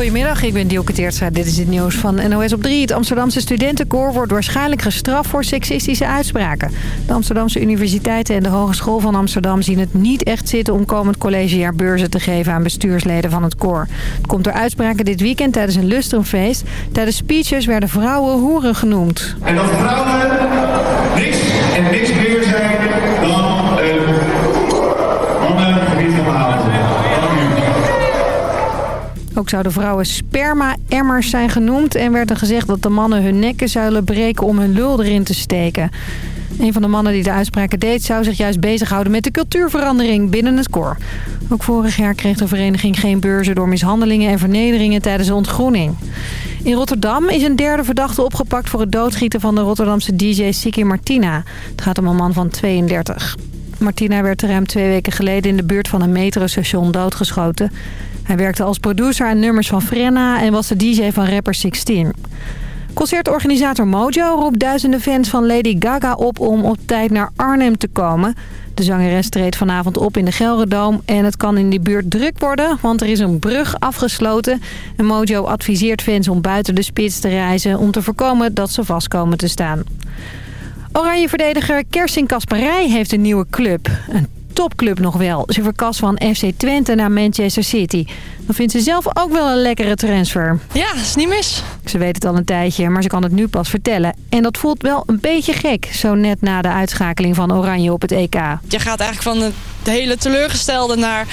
Goedemiddag, ik ben Dielke Teertstra. Dit is het nieuws van NOS op 3. Het Amsterdamse studentenkoor wordt waarschijnlijk gestraft voor seksistische uitspraken. De Amsterdamse universiteiten en de Hogeschool van Amsterdam zien het niet echt zitten... om komend collegejaar beurzen te geven aan bestuursleden van het koor. Het komt door uitspraken dit weekend tijdens een lustrumfeest. Tijdens speeches werden vrouwen hoeren genoemd. En dat vrouwen niks en niks meer zijn dan uh, mannen gebied van de avond. Ook zouden vrouwen sperma-emmers zijn genoemd... en werd er gezegd dat de mannen hun nekken zouden breken om hun lul erin te steken. Een van de mannen die de uitspraken deed... zou zich juist bezighouden met de cultuurverandering binnen het koor. Ook vorig jaar kreeg de vereniging geen beurzen... door mishandelingen en vernederingen tijdens de ontgroening. In Rotterdam is een derde verdachte opgepakt... voor het doodschieten van de Rotterdamse DJ Siki Martina. Het gaat om een man van 32. Martina werd ruim twee weken geleden in de buurt van een metrostation doodgeschoten. Hij werkte als producer aan nummers van Frenna en was de DJ van rapper 16. Concertorganisator Mojo roept duizenden fans van Lady Gaga op om op tijd naar Arnhem te komen. De zangeres treedt vanavond op in de Gelredoom en het kan in die buurt druk worden, want er is een brug afgesloten. En Mojo adviseert fans om buiten de spits te reizen om te voorkomen dat ze vast komen te staan. Oranje verdediger Kerstin Kasperij heeft een nieuwe club. Een topclub nog wel. Ze verkast van FC Twente naar Manchester City. Dan vindt ze zelf ook wel een lekkere transfer. Ja, is niet mis. Ze weet het al een tijdje, maar ze kan het nu pas vertellen. En dat voelt wel een beetje gek, zo net na de uitschakeling van Oranje op het EK. Je gaat eigenlijk van het hele teleurgestelde naar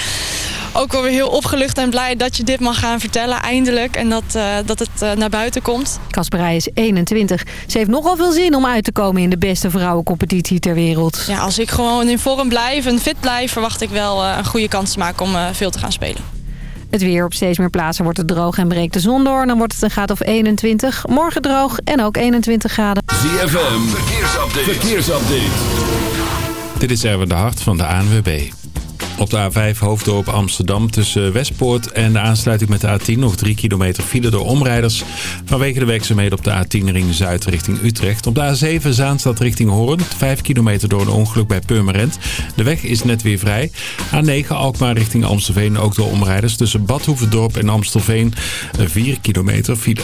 ook wel weer heel opgelucht en blij dat je dit mag gaan vertellen eindelijk. En dat, uh, dat het uh, naar buiten komt. Kasperij is 21. Ze heeft nogal veel zin om uit te komen in de beste vrouwencompetitie ter wereld. Ja, als ik gewoon in vorm blijf en fit blijf, verwacht ik wel uh, een goede kans te maken om veel te gaan spelen. Het weer op steeds meer plaatsen wordt het droog en breekt de zon door. Dan wordt het een graad of 21. Morgen droog en ook 21 graden. ZFM, verkeersupdate. verkeersupdate. Dit is Erwin de Hart van de ANWB. Op de A5 Hoofddorp Amsterdam tussen Westpoort en de aansluiting met de A10 nog 3 kilometer file door omrijders. Vanwege de werkzaamheden op de A10 ring Zuid richting Utrecht. Op de A7 Zaanstad richting Hoorn. 5 kilometer door een ongeluk bij Purmerend. De weg is net weer vrij. A9 Alkmaar richting Amstelveen ook door omrijders. Tussen Badhoevedorp en Amstelveen 4 kilometer file.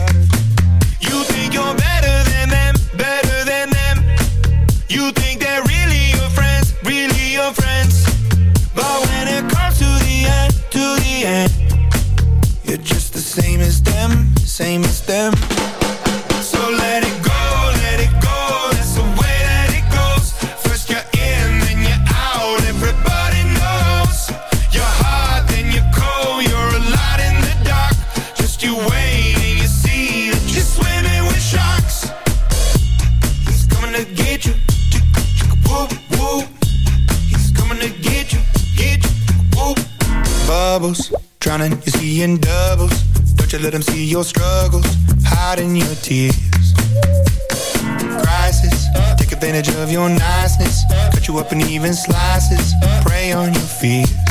You up in even slices, prey on your fears.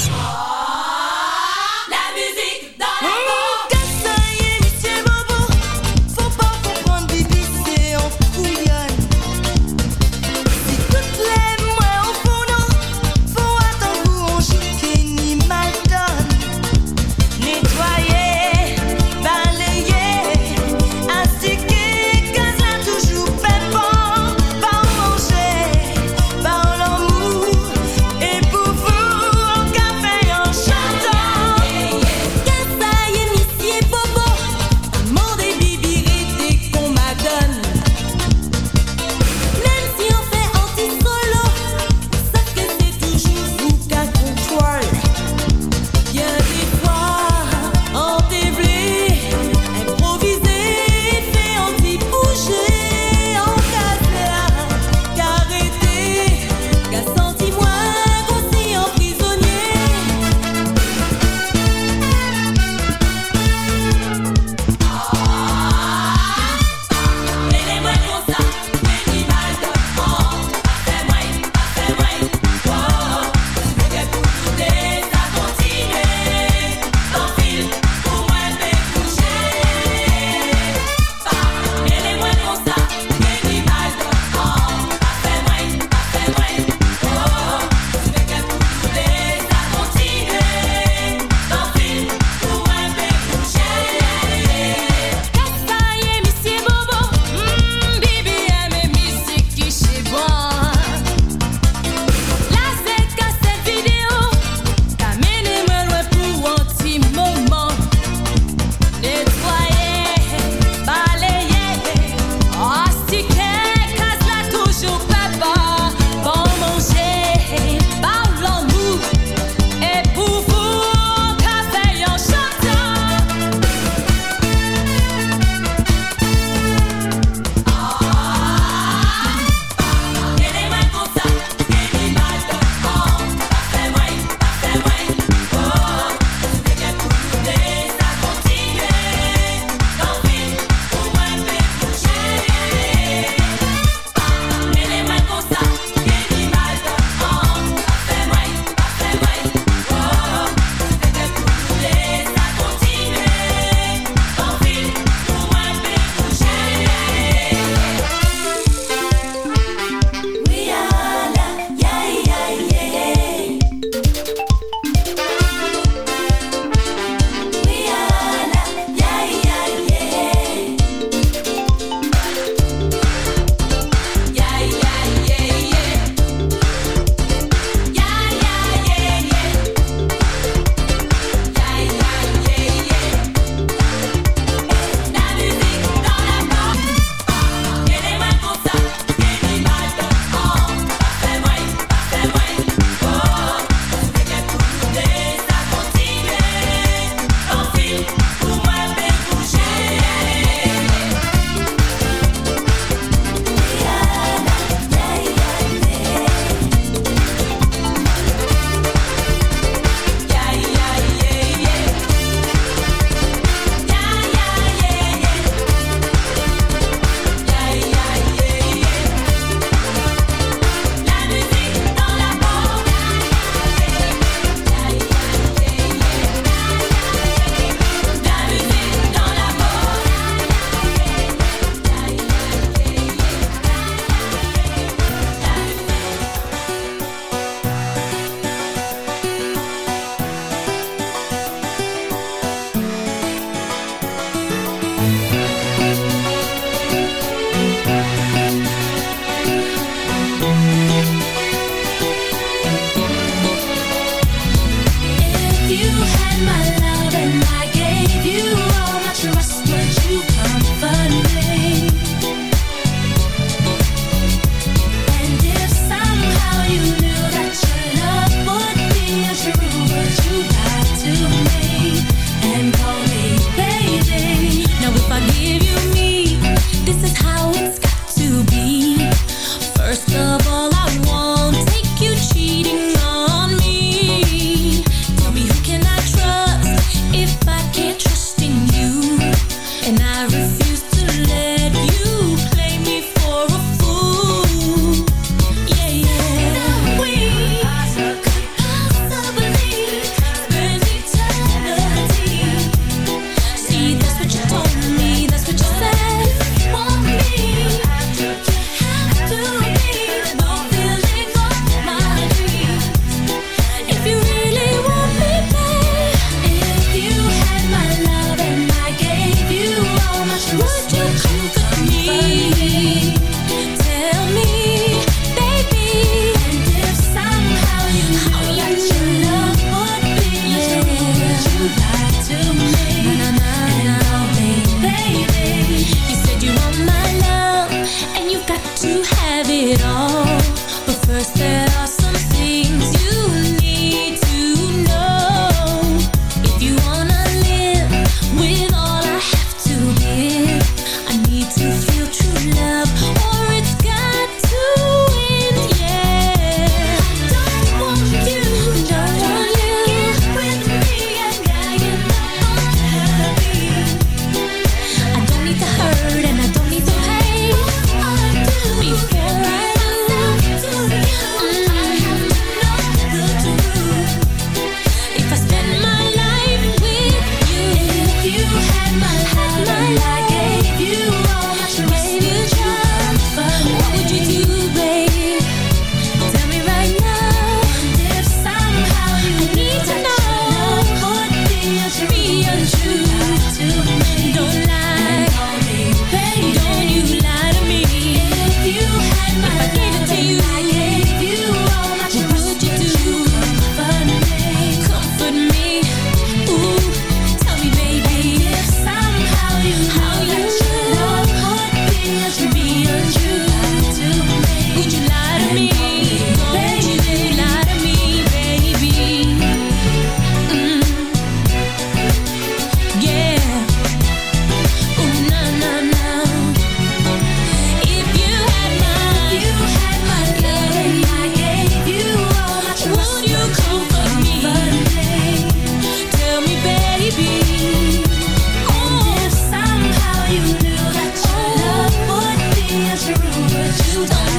don't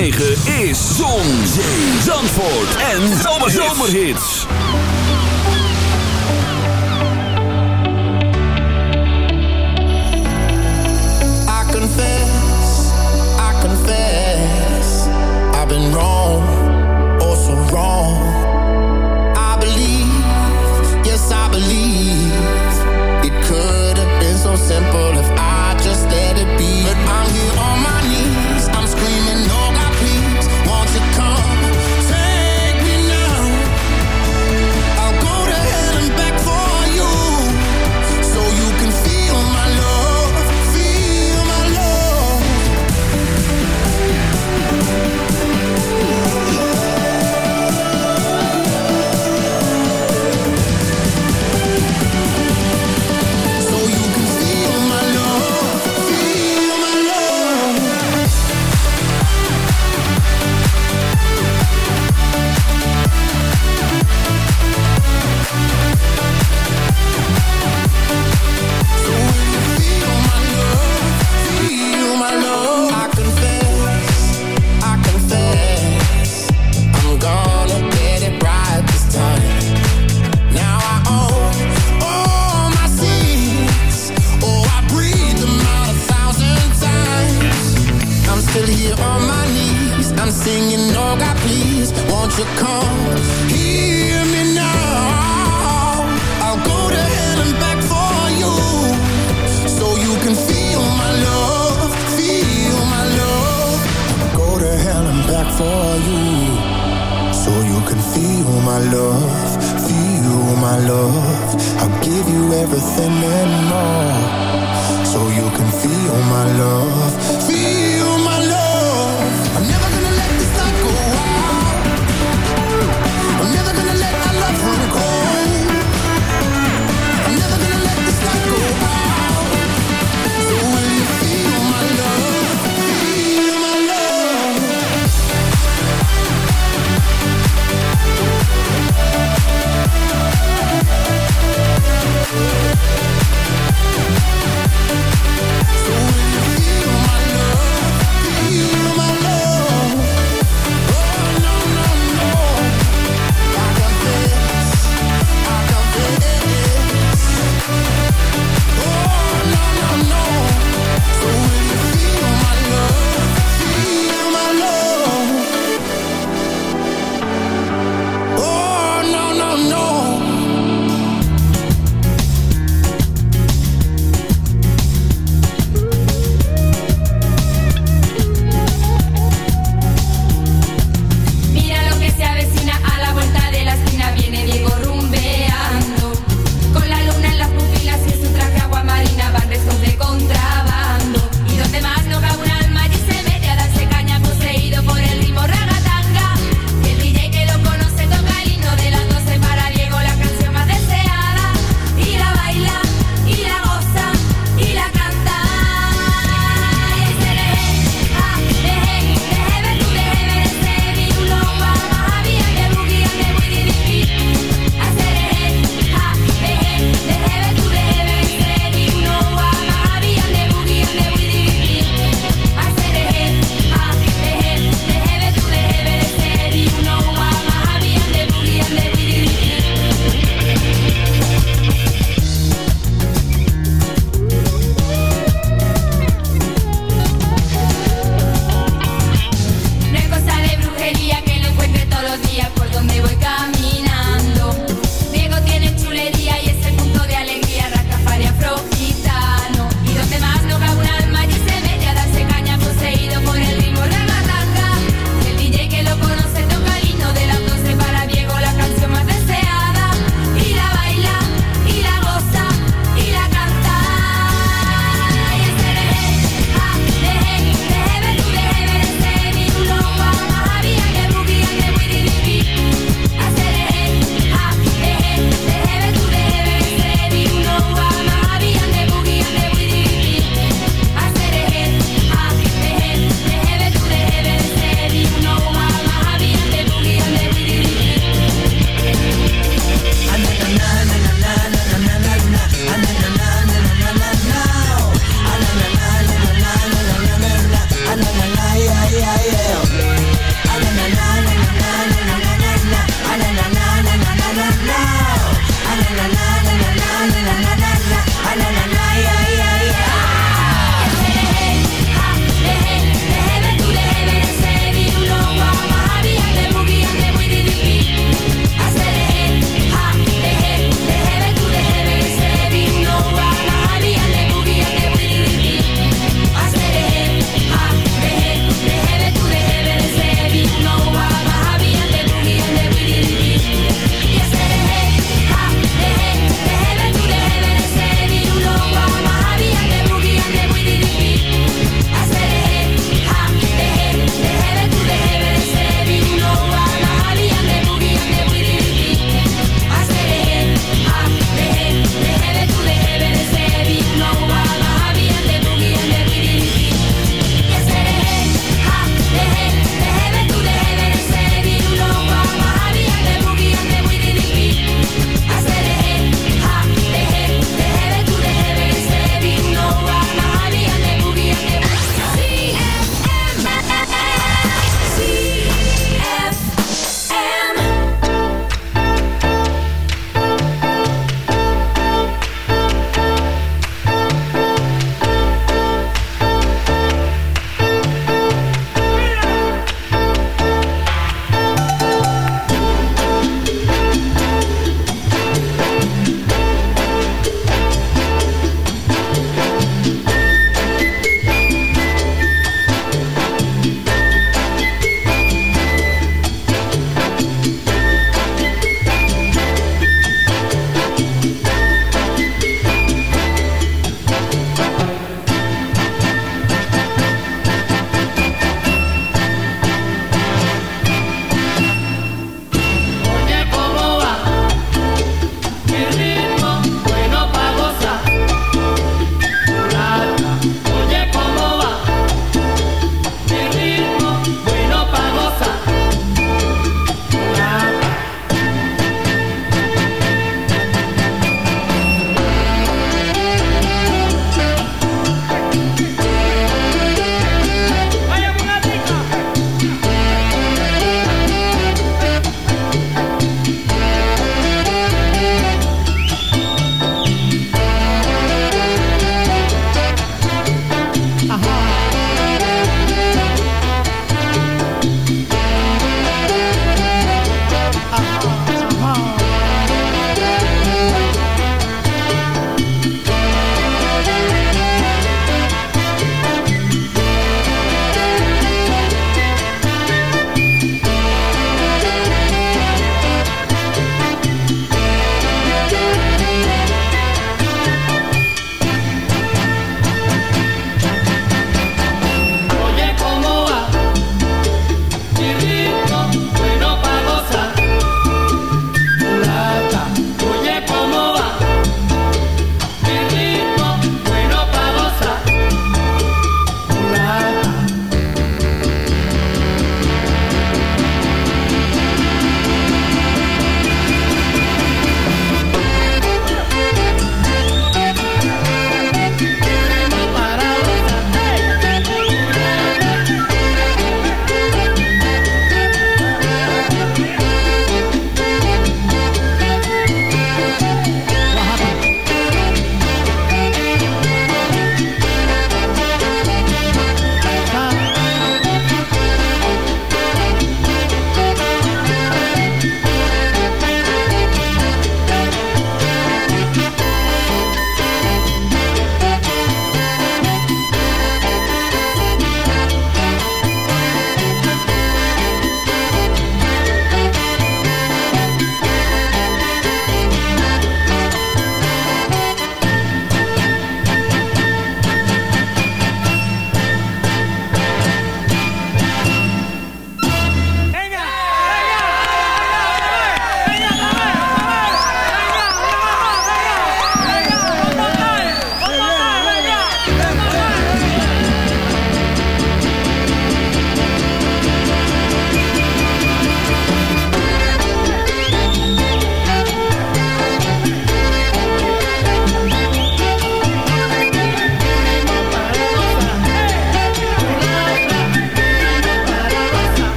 106.9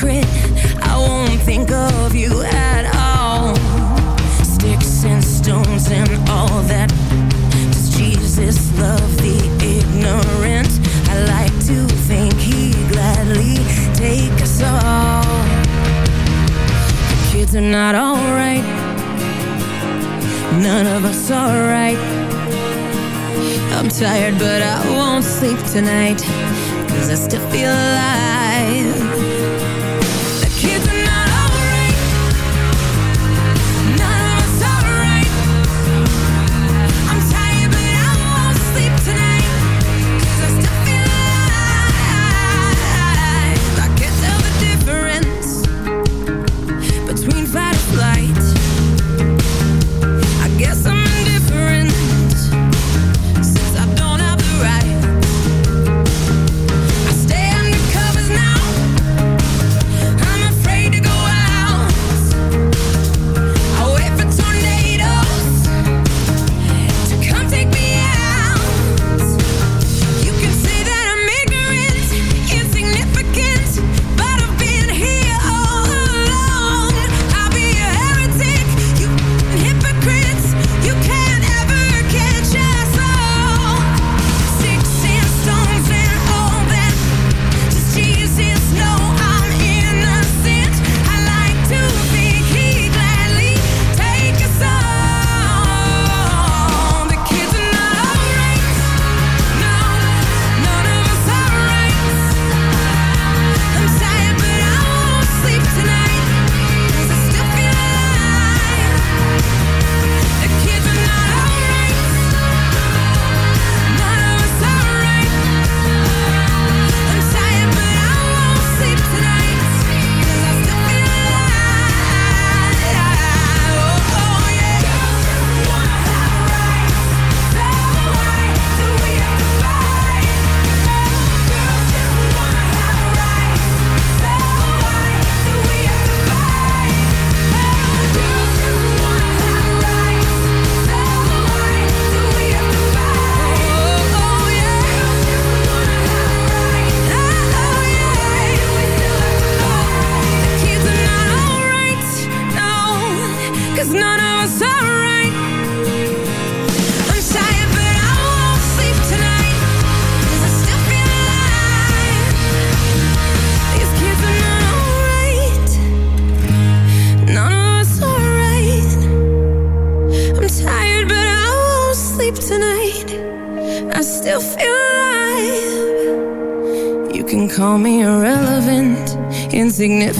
hypocrite. I won't think of you at all. Sticks and stones and all that. Does Jesus love the ignorant? I like to think he gladly take us all. The kids are not alright none of us are right I'm tired but I won't sleep tonight Cause I still feel alive significant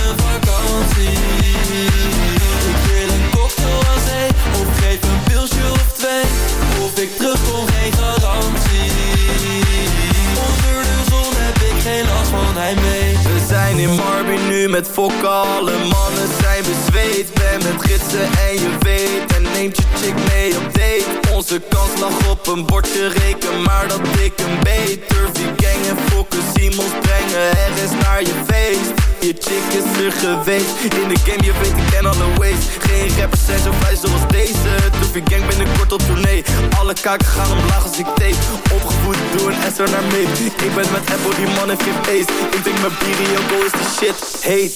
met fokken, alle mannen zijn bezweet. Ben met gidsen en je weet, en neemt je chick mee op date Onze kans lag op een bordje, reken maar dat ik een beter gang en fokken, Simons brengen. Ergens naar je feest. Je chick is er geweest, in de game je weet ik ken alle ways. Geen rappers zijn zo vrij zoals deze, Turfie gang binnenkort op tournee. Alle kaken gaan omlaag als ik tape, opgevoed door een SR naar mee Ik ben met Apple, die man heeft geen pace. Ik mijn bier in Joko is die shit. Heet.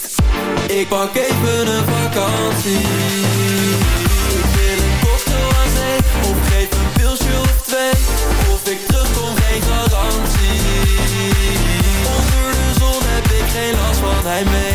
Ik pak even een vakantie of ik terugkom geen garantie. Onder de zon heb ik geen last van hij mee